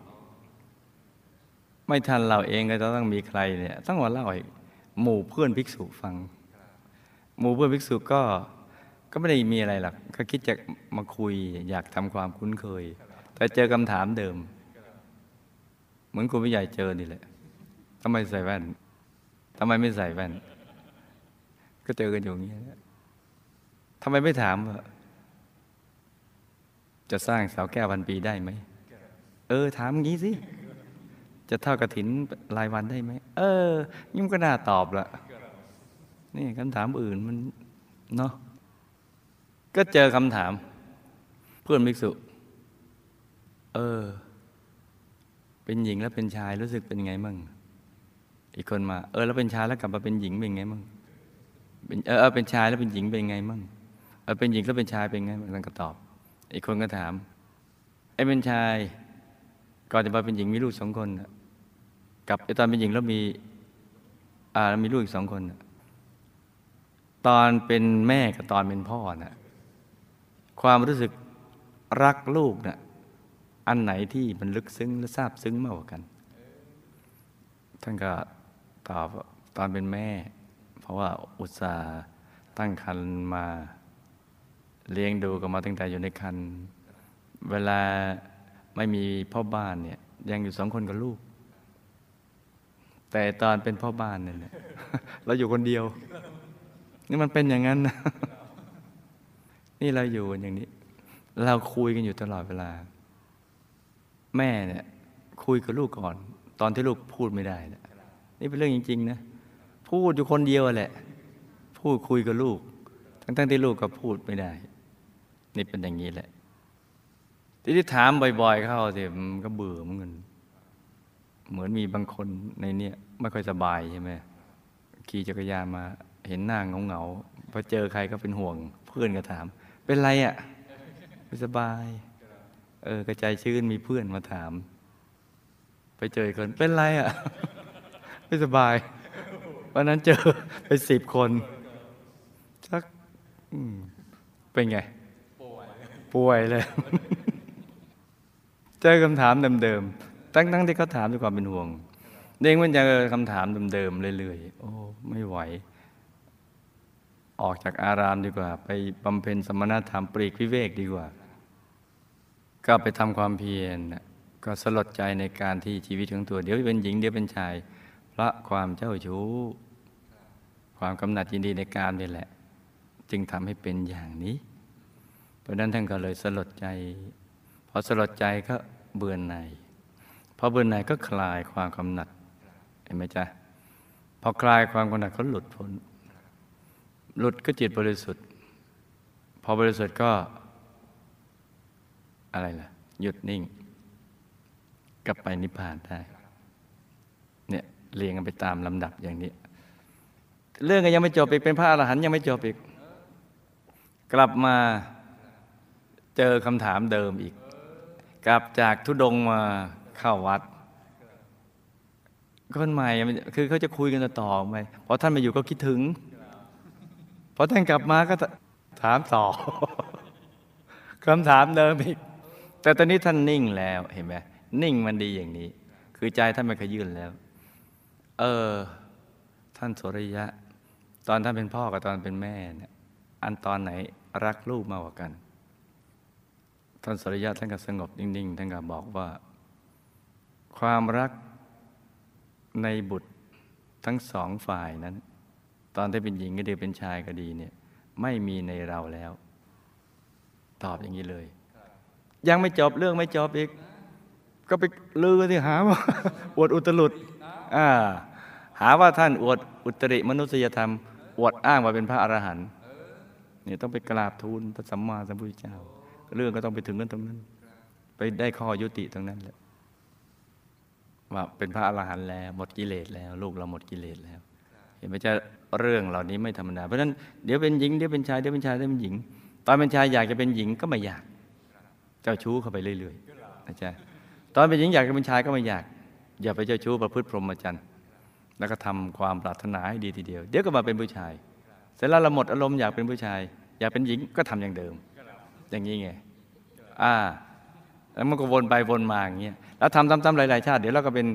ไม่ทันเราเองก็จะต้องมีใครเนี่ยต้องมาเล่าให้หมู่เพื่อนภิกษุฟัง หมู่เพื่อนภิกษุก็ก็ไม่ได้มีอะไรหรอกก็คิดจะมาคุยอยากทำความคุ้นเคย แต่เจอคำถามเดิม เหมือนคุณผู้ใหญ่เจอนี่แหละทำไมใส่แว่นทำไมไม่ใส่แว่น ก็เจอกันอยู่อย่างนี้ทำไมไม่ถามว่าจะสร้างเสาแก้วพันปีได้ไหม เออ ถามงี้สิ จะเท่ากระถินรายวันได้ไหม เออยิ่งก็น่าตอบละนี่คำถามอื่นมัน เนาะ ก็เจอคำถาม เพื่อนภิกษุ เออ เป็นหญิงแล้วเป็นชายรู้สึกเป็นไงมั่งอีกคนมา เออ แล้วเป็นชายแล้วกลับมาเป็นหญิงเป็นไงมั่งเป็นเออเออเป็นชายแล้วเป็นหญิงเป็นไงมั่งเออเป็นหญิงแล้วเป็นชายเป็นไงมั่งท่นก็ตอบ อีกคนก็ถามไอ้เป็นชาย ก่อนจะมาเป็นหญิงมีลูกสองคนกับไอ้ตอนเป็นหญิงแล้วมี อ่ามีลูกอีกสองคนตอนเป็นแม่กับตอนเป็นพ่อน่ะความรู้สึกรักลูกน่ะ อันไหนที่มันลึกซึ้งและซาบซึ้งมากกว่ากัน ท่านก็ตอบตอนเป็นแม่ เพราะว่าอุตส่าห์ตั้งครรภ์มาเลี้ยงดูกันมาตั้งแต่อยู่ในครรภ์เวลาไม่มีพ่อบ้านเนี่ย ยังอยู่สองคนกับลูก แต่ตอนเป็นพ่อบ้านเนี่ยเราอยู่คนเดียว นี่มันเป็นอย่างนั้นนะนี่เราอยู่อย่างนี้ เราคุยกันอยู่ตลอดเวลา แม่เนี่ยคุยกับลูกก่อน ตอนที่ลูกพูดไม่ได้นะนี่เป็นเรื่องจริง ๆ นะ พูดอยู่คนเดียวแหละ พูดคุยกับลูก ทั้งๆที่ลูกก็พูดไม่ได้ นี่เป็นอย่างนี้แหละ ที่ที่ถามบ่อย ๆ เข้าสิมันก็เบื่อเหมือนกันเหมือนมีบางคนในเนี้ยไม่ค่อยสบายใช่ไหมขี่จักรยานมาเห็นหน้าเหงาๆพอเจอใครก็เป็นห่วง เพื่อนก็ถาม เป็นไรอะ่ะไม่สบาย เออกระจายชื่นมีเพื่อนมาถาม ไปเจอคนเป็นไรอะ่ะ ไม่สบาย วันนั้นเจอไปสิบคนสักเป็นไง ป่วยเลย เจอคำถามเดิมๆตั้งๆที่เขาถามด้วยความเป็นห่วงเด้งมันจอคำถามเดิมๆเรื่อยๆโอ้ไม่ไหว ออกจากอารามดีกว่า ไปบำเพ็ญสมณธรรมปรีกวิเวกดีกว่า ก็ไปทำความเพียรก็สลดใจในการที่ชีวิตของตัว เดี๋ยวเป็นหญิงเดี๋ยวเป็นชาย เพราะความเจ้าชู้ ความกำหนัดยินดีในการนี่แหละ จึงทำให้เป็นอย่างนี้ เพราะฉะนั้นท่านก็เลยสลดใจพอสลดใจก็เบื่อหน่ายพอเบื่อหน่ายก็คลายความกำหนัดเห็นไหมจ๊ะพอคลายความกำหนัดเขาหลุดพ้นหลุดก็จิตบริสุทธิ์ พอบริสุทธิ์ก็ อะไรล่ะ หยุดนิ่งกลับไปนิพพานได้ เนี่ยเรียงกันไปตามลำดับอย่างนี้ เรื่องก็ยังไม่จบอีกเป็นพระอรหันต์ยังไม่จบอีก กลับมาเจอคำถามเดิมอีก กลับจากทุดงมาเข้าวัดคนใหม่คือเขาจะคุยกันต่อไปพอท่านมาอยู่ก็คิดถึงพอท่านกลับมาก็ถามต่อคำถามเดิมอีก แต่ตอนนี้ท่านนิ่งแล้วเห็นไหมนิ่งมันดีอย่างนี้ คือใจท่านไม่ขยื่นแล้ว เออ ท่านสุริยะ ตอนท่านเป็นพ่อกับตอนเป็นแม่เนี่ยอันตอนไหนรักลูกมากกว่ากัน ท่านสุริยะท่านก็สงบนิ่งๆท่านก็บอกว่า ความรักในบุตรทั้งสองฝ่ายนั้น ตอนที่เป็นหญิงก็ดีเป็นชายก็ดีเนี่ยไม่มีในเราแล้ว ตอบอย่างนี้เลย ยังไม่จบเรื่องไม่จบอีก ก็ไปลือที่หาว่าอวดอุตรุดอ่าหาว่าท่านอวดอุตริมนุษยธรรม อวดอ้างว่าเป็นพระอรหันต์เนี่ยต้องไปกราบทูลพระสัมมาสัมพุทธเจ้า เรื่องก็ต้องไปถึงกันตรงนั้น ไปได้ข้อยุติตรงนั้นแหละว่าเป็นพระอรหันต์แล้ว หมดกิเลสแล้ว ลูกเราหมดกิเลสแล้ว เห็นไหมจะเรื่องเหล่านี้ไม่ธรรมดาเพราะฉะนั้นเดี๋ยวเป็นหญิงเดี๋ยวเป็นชายเดี๋ยวเป็นชายเดี๋ยวเป็นหญิง ตอนเป็นชายอยากจะเป็นหญิงก็ไม่อยาก เจ้าชู้เข้าไปเรื่อยๆนะจ๊ะตอนเป็นหญิงอยากเป็นชายก็ไม่อยาก อย่าไปเจ้าชู้ประพฤติพรหมจรรย์แล้วก็ทำความปรารถนาให้ดีทีเดียว เดี๋ยวก็มาเป็นผู้ชาย เสร็จแล้วเราหมดอารมณ์อยากเป็นผู้ชาย อยากเป็นหญิงก็ทำอย่างเดิม อย่างนี้ไงอ่าแล้วมันก็วนไปวนมาอย่างเงี้ยแล้วทำซ้ำๆหลายๆชาติ เดี๋ยวเราก็เป็น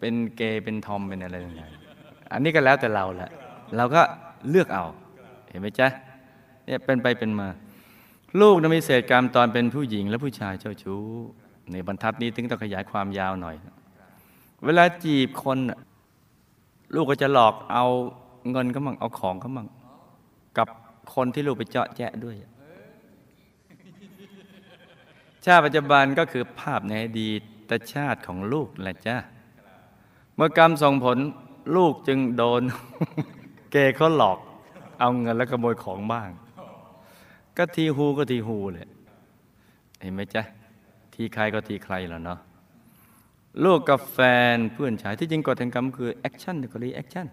เป็นเกย์เป็นทอมเป็นอะไรต่างๆอันนี้ก็แล้วแต่เราแหละเราก็เลือกเอา เห็นไหมจ๊ะเนี่ยเป็นไปเป็นมา ลูกนะมีเศษกรรมตอนเป็นผู้หญิงและผู้ชายเจ้าชู้ ในบรรทัดนี้ถึงต้องขยายความยาวหน่อย เวลาจีบคนลูกก็จะหลอกเอาเงินเขามั่งเอาของเขามั่งกับคนที่ลูกไปเจาะแจะด้วย ชาติปัจจุบันก็คือภาพในอดีตชาติของลูกแหละจ้าเมื่อกรรมส่งผลลูกจึงโดน เกย์เขาหลอก เอาเงินแล้วขโมยของบ้าง ก็ทีฮูก็ทีฮูเลยเห็นไหมจ๊ะ ทีใครก็ทีใครแล้วเนาะลูกกับแฟนเพื่อนชายที่จริงกฎแห่งกรรมคือ action ก็ reaction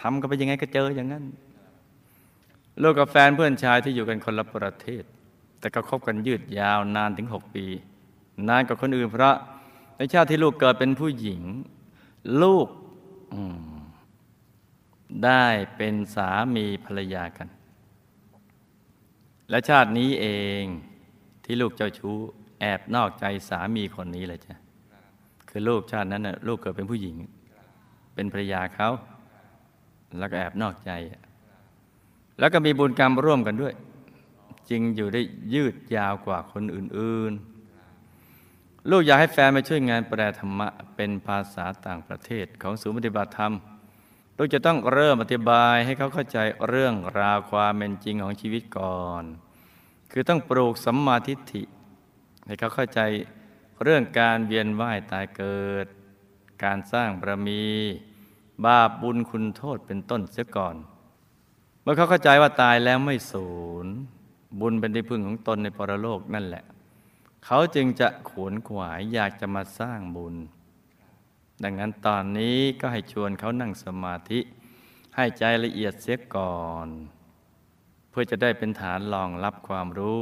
ทำกันไปยังไงก็เจออย่างนั้นลูกกับแฟนเพื่อนชายที่อยู่กันคนละประเทศ แต่ก็คบกันยืดยาวนานถึงหกปี นานกว่าคนอื่นเพราะในชาติที่ลูกเกิดเป็นผู้หญิง ลูกได้เป็นสามีภรรยากัน และชาตินี้เองที่ลูกเจ้าชู้แอบนอกใจสามีคนนี้เลยจ้ะคือลูกชาตินั้นนะลูกเกิดเป็นผู้หญิง เป็นภรรยาเขา แล้วก็แอบนอกใจ แล้วก็มีบุญกรรมร่วมกันด้วย จึงอยู่ได้ยืดยาวกว่าคนอื่น ๆ ลูกอยากให้แฟนมาช่วยงานแปลธรรมะ เป็นภาษาต่างประเทศของศูนย์ปฏิบัติธรรม ลูกจะต้องเริ่มอธิบายให้เขาเข้าใจเรื่องราวความเป็นจริงของชีวิตก่อน คือต้องปลูกสัมมาทิฏฐิ ให้เขาเข้าใจเรื่องการเวียนว่ายตายเกิด การสร้างบารมี บาปบุญคุณโทษเป็นต้นเสียก่อน เมื่อเขาเข้าใจว่าตายแล้วไม่สูญบุญเป็นที่พึ่งของตนในปรโลกนั่นแหละ เขาจึงจะขวนขวายอยากจะมาสร้างบุญ ดังนั้นตอนนี้ก็ให้ชวนเขานั่งสมาธิ ให้ใจละเอียดเสียก่อน เพื่อจะได้เป็นฐานรองรับความรู้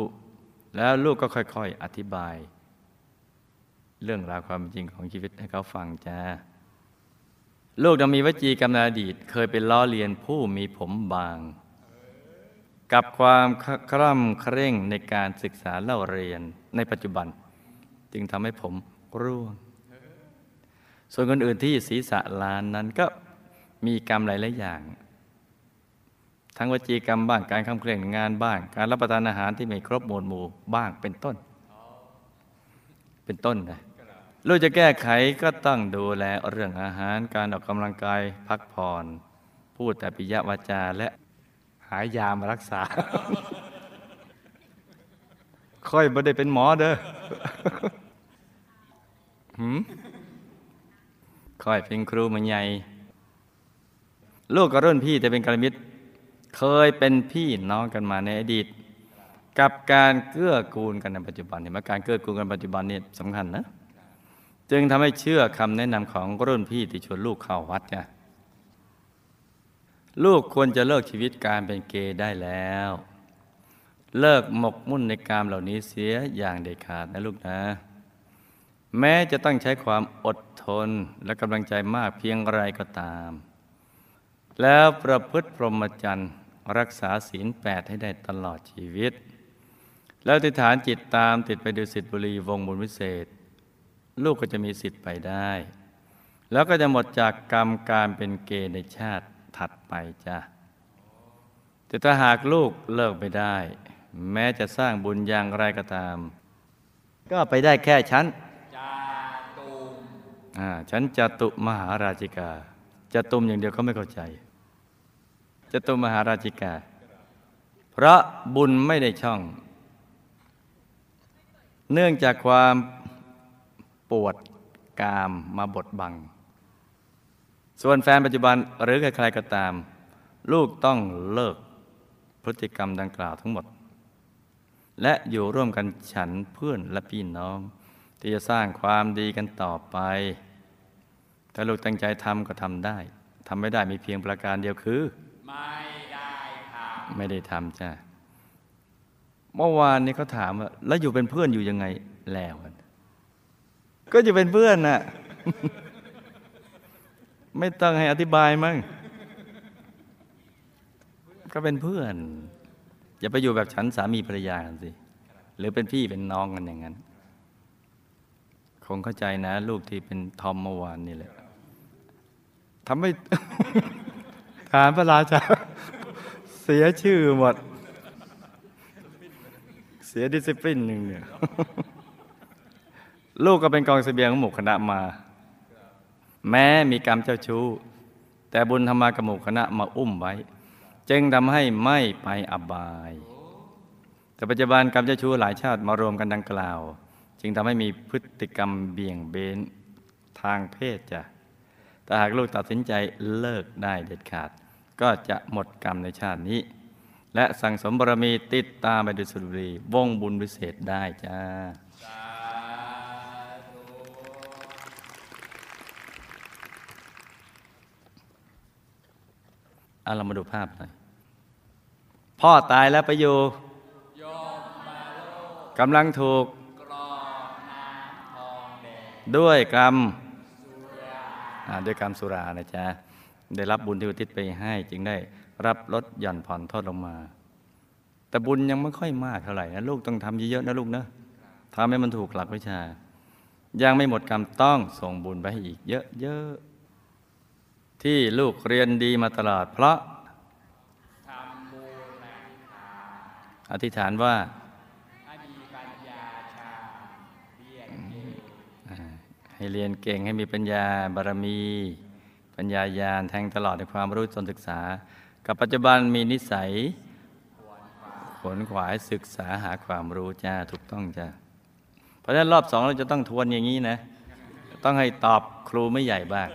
แล้วลูกก็ค่อยๆ อธิบาย เรื่องราวความจริงของชีวิตให้เขาฟังจ้าลูกดำมีวจีกรรมในอดีต เคยเป็นล้อเลียนผู้มีผมบาง กับความคร่ำเคร่งในการศึกษาเล่าเรียนในปัจจุบัน จึงทำให้ผมร่วง ส่วนคนอื่นที่ศีรษะลานนั้นก็มีกรรมหลายๆอย่าง ทั้งวจีกรรมบ้างการคำเคร่งงานบ้าง การรับประทานอาหารที่ไม่ครบหมวดหมู่บ้างเป็นต้น เป็นต้นนะลูกจะแก้ไขก็ต้องดูแลเรื่องอาหารการออกกำลังกายพักผ่อน พูดแต่ปิยวาจาและหายยามารักษา ค่อยไม่ได้เป็นหมอเด้อหืม ค่อยเป็นครูมันใหญ่ลูกกับรุ่นพี่แต่เป็นกัลมิตร เคยเป็นพี่น้องกันมาในอดีต กับการเกื้อกูลกันในปัจจุบันเห็นไหมการเกื้อกูลกันปัจจุบันนี่สำคัญนะจึงทำให้เชื่อคำแนะนำของรุ่นพี่ที่ชวนลูกเข้าวัดเนี่ยลูกควรจะเลิกชีวิตการเป็นเกย์ได้แล้ว เลิกหมกมุ่นในการเหล่านี้เสียอย่างเด็ดขาดนะลูกนะ แม้จะต้องใช้ความอดทนและกำลังใจมากเพียงไรก็ตาม แล้วประพฤติพรหมจรรย์รักษาศีลแปดให้ได้ตลอดชีวิต แล้วอธิฐานจิตตามติดไปดูสิทธิบุรีวงบุญวิเศษ ลูกก็จะมีสิทธิ์ไปได้ แล้วก็จะหมดจากกรรมการเป็นเกณฑ์ในชาติถัดไปจ้ะแต่ถ้าหากลูกเลิกไม่ได้ แม้จะสร้างบุญอย่างไรก็ตาม ก็ไปได้แค่ชั้น อ่าชั้นจตุมหาราชิกาจตุมอย่างเดียวเขาไม่เข้าใจจตุมหาราชิกา เพราะบุญไม่ได้ช่อง เนื่องจากความปวดกามมาบดบัง ส่วนแฟนปัจจุบันหรือใครๆก็ตาม ลูกต้องเลิกพฤติกรรมดังกล่าวทั้งหมด และอยู่ร่วมกันฉันเพื่อนและพี่น้อง ที่จะสร้างความดีกันต่อไป ถ้าลูกตั้งใจทำก็ทำได้ทำไม่ได้มีเพียงประการเดียวคือ ไม่ได้ทไม่ได้ทำจ้ะเมื่อวานนี้เขาถามว่าแล้วอยู่เป็นเพื่อนอยู่ยังไงแล้วกันก็อยู่เป็นเพื่อนน่ะไม่ต้องให้อธิบายมั้งก็เป็นเพื่อน อย่าไปอยู่แบบฉันสามีภรรยากันสิหรือเป็นพี่เป็นน้องกันอย่างนั้น คงเข้าใจนะ ลูกที่เป็นทอมเมื่อวานนี่แหละ ทำให้ฐานพระราชาเสียชื่อหมด เสียดิสซิปลินหนึ่งเนี่ยลูกก็เป็นกองเสบียงของหมู่คณะมา แม้มีกรรมเจ้าชู้ แต่บุญธรรมากับหมู่คณะมาอุ้มไว้ จึงทำให้ไม่ไปอบาย แต่ปัจจุบันกรรมเจ้าชู้หลายชาติมารวมกันดังกล่าว จึงทำให้มีพฤติกรรมเบี่ยงเบนทางเพศจ้ะ แต่หากลูกตัดสินใจเลิกได้เด็ดขาด ก็จะหมดกรรมในชาตินี้ และสั่งสมบารมีติดตามไปดุสุรีวงบุญวิเศษได้จ้าเอาเรามาดูภาพหน่อยพ่อตายแล้วไปอยู่ยกำลังถูกกรอน้ำทองแดงด้วยกรรม ด้วยกรรมสุรานะจ๊ะได้รับบุญที่อุทิศไปให้ จึงได้รับลดหย่อนผ่อนโทษลงมา แต่บุญยังไม่ค่อยมากเท่าไหร่นะลูกต้องทำเยอะๆนะลูกนะทำให้มันถูกหลักวิชา ยังไม่หมดกรรมต้องส่งบุญไปให้อีกเยอะๆที่ลูกเรียนดีมาตลอดเพราะทำบุญแห่งทานอธิษฐานว่า ให้มีปัญญาชาเรียนเก่ง อ่า ให้เรียนเก่งให้มีปัญญาบารมี ปัญญาญาณแทงตลอดในความรู้จนศึกษา กับปัจจุบันมีนิสัยขนขวายศึกษาหาความรู้จ้าถูกต้องจ้าเพราะฉะนั้นรอบสองเราจะต้องทวนอย่างนี้นะ ต้องให้ตอบครูไม่ใหญ่บ้าง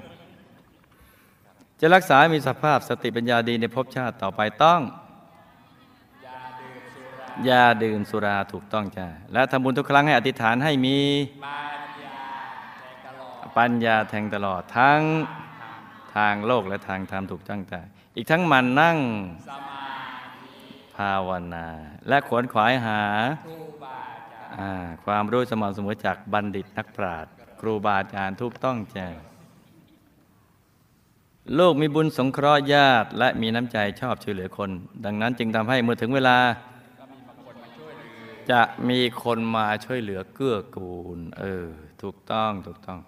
จะรักษาให้มีสภาพสติปัญญาดีในภพชาติต่อไปต้องยาดื่มสุราถูกต้องจ้าและทำบุญทุกครั้งให้อธิษฐานให้มี ปัญญาแทงตลอดทั้งทางโลกและทางธรรมถูกต้องใจอีกทั้งมันนั่งภาวนา และขวนขวายหาความรู้สม่ำเสมอจากบัณฑิตนักปราชญ์ครูบาอาจารย์ถูกต้องแจ้ลูกมีบุญสงเคราะห์ญาติ และมีน้ำใจชอบช่วยเหลือคน ดังนั้นจึงทำให้เมื่อถึงเวลา จะมีคนมาช่วยเหลือเกื้อกูล เออ ถูกต้องถูกต้อง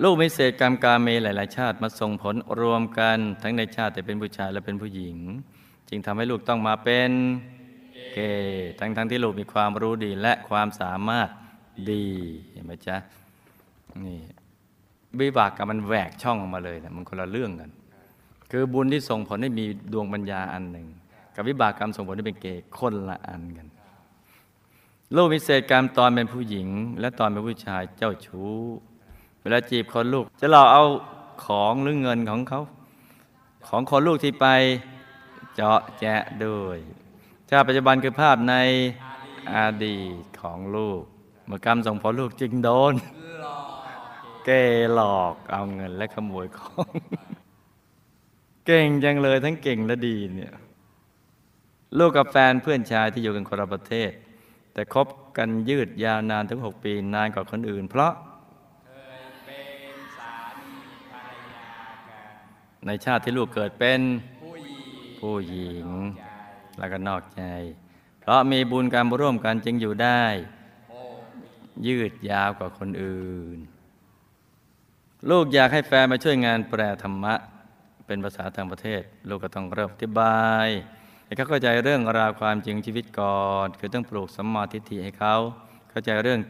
ลูกมีเศษกรรมกาเมหลาย ๆ ชาติมาส่งผลรวมกันทั้งในชาติแต่เป็นผู้ชายและเป็นผู้หญิง จึงทำให้ลูกต้องมาเป็นเกย์ทั้งทั้งที่ลูกมีความรู้ดีและความสามารถดีเห็นไหมจ๊ะนี่วิบากกับมันแหวกช่องออกมาเลยนะมันคนละเรื่องกัน คือบุญที่ส่งผลให้มีดวงปัญญาอันหนึ่ง กับวิบากกรรมส่งผลให้เป็นเกย์คนละอันกัน ลูกมีเศษกรรมตอนเป็นผู้หญิง และตอนเป็นผู้ชายเจ้าชู้ เวลาจีบคนลูก จะหลอกเอาของหรือเงินของเขา ของคนลูกที่ไปเจาะแจะด้วยชาติปัจจุบันคือภาพในอดีตของลูกเมื่อกรรมส่งผลลูกจึงโดนหลอกเกหลอกเอาเงินและขโมยของ เก่งจังเลยทั้งเก่งและดีเนี่ยลูกกับแฟนเพื่อนชายที่อยู่กันคนละประเทศ แต่คบกันยืดยาวนานถึง 6 ปีนานกว่าคนอื่น เพราะ ในชาติที่ลูกเกิดเป็นผู้หญิง แล้วก็นอกใจ เพราะมีบุญการร่วมกันจึงอยู่ได้ ยืดยาวกว่าคนอื่น ลูกอยากให้แฟนมาช่วยงานแปลธรรมะ เป็นภาษาต่างประเทศ ลูกก็ต้องเริ่มอธิบายให้เขาเข้าใจเรื่องราวความจริงชีวิตก่อนคือต้องปลูกสัมมาทิฏฐิให้เขาเข้าใจเรื่อง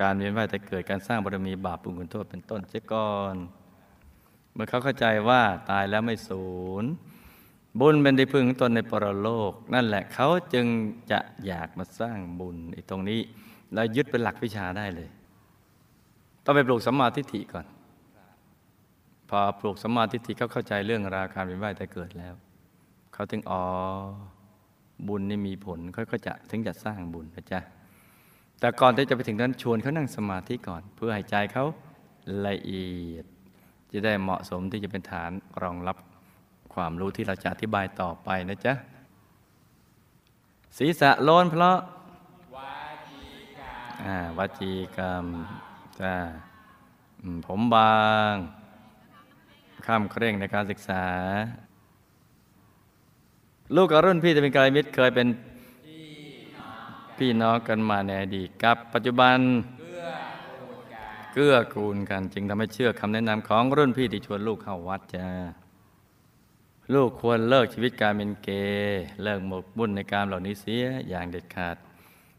การเวียนว่ายแต่เกิดการสร้างบารมีบาปปุญคุณโทษเป็นต้นเสียก่อน เมื่อเขาเข้าใจว่าตายแล้วไม่สูญบุญเป็นที่พึ่งของตนในปรโลก นั่นแหละเขาจึงจะอยากมาสร้างบุญตรงนี้แล้วยึดเป็นหลักวิชาได้เลย ต้องไปปลูกสัมมาทิฏฐิก่อน พอปลูกสัมมาทิฏฐิเขาเข้าใจเรื่องราการเวียนว่ายแต่เกิดแล้ว เขาถึงอ๋อบุญนี่มีผลเขาก็จะถึงจะสร้างบุญนะจ๊ะแต่ก่อนที่จะไปถึงนั้นชวนเขานั่งสมาธิก่อน เพื่อให้ใจเขาละเอียด จะได้เหมาะสมที่จะเป็นฐานรองรับความรู้ที่เราจะอธิบายต่อไปนะจ๊ะ ศีรษะโลนเพราะวจีกรรมจ้าผมบางข้ามเคร่งในการศึกษา ลูกกับรุ่นพี่จะเป็นกายมิตรเคยเป็นพี่น้องกันมาในอดีตกับ ปัจจุบัน เกื้อกูลกัน จึงทำให้เชื่อคำแนะนำของรุ่นพี่ที่ชวนลูกเข้าวัดจ้าลูกควรเลิกชีวิตการเป็นเกย์เลิกหมกบุ่นในการเหล่านี้เสียอย่างเด็ดขาด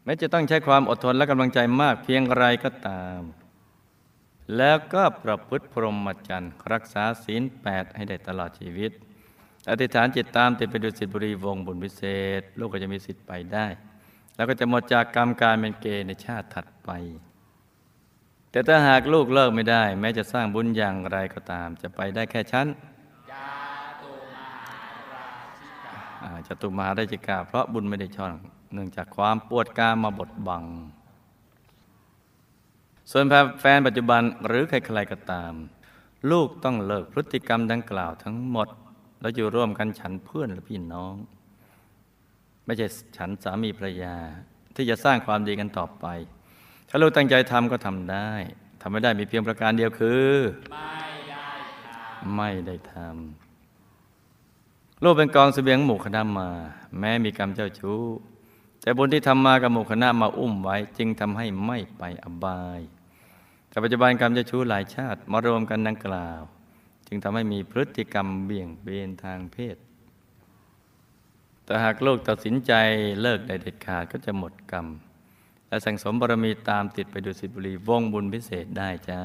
แม้จะต้องใช้ความอดทนและกำลังใจมากเพียงไรก็ตาม แล้วก็ประพฤติพรหมจรรย์รักษาศีลแปดให้ได้ตลอดชีวิต อธิษฐานจิตตามติดไปดูสิทธิบุรีวงบุญพิเศษ ลูกก็จะมีสิทธิ์ไปได้ แล้วก็จะหมดจากกรรมการเป็นเกย์ในชาติถัดไป แต่ถ้าหากลูกเลิกไม่ได้ แม้จะสร้างบุญอย่างไรก็ตาม จะไปได้แค่ชั้นจตุมหาราชิกา เพราะบุญไม่ได้ช่องเนื่องจากความปวดกามาบดบัง ส่วนแฟนปัจจุบันหรือใครๆก็ตาม ลูกต้องเลิกพฤติกรรมดังกล่าวทั้งหมด แล้วอยู่ร่วมกันฉันเพื่อนและพี่น้อง ไม่ใช่ฉันสามีภรรยาที่จะสร้างความดีกันต่อไป ถ้าลูกตั้งใจทำก็ทำได้ทำไม่ได้มีเพียงประการเดียวคือ ไม่ได้ทำลูกเป็นกองสเสบียงหมู่คณะมา แม้มีกรรมเจ้าชู้ แต่บุญที่ทำมากับหมู่คณะมาอุ้มไว้ จึงทำให้ไม่ไปอบาย แต่ปัจจุบันกรรมเจ้าชู้หลายชาติมารวมกันดังกล่าว จึงทำให้มีพฤติกรรมเบี่ยงเบนทางเพศแต่หากลูกตัดสินใจเลิกได้เด็ดขาดก็จะหมดกรรม และสังสมบารมีตามติดไปดูสิบุรีวงบุญพิเศษได้จ้า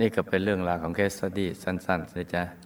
นี่ก็เป็นเรื่องราวของเคสสตี้สั้นๆนะจ๊ะ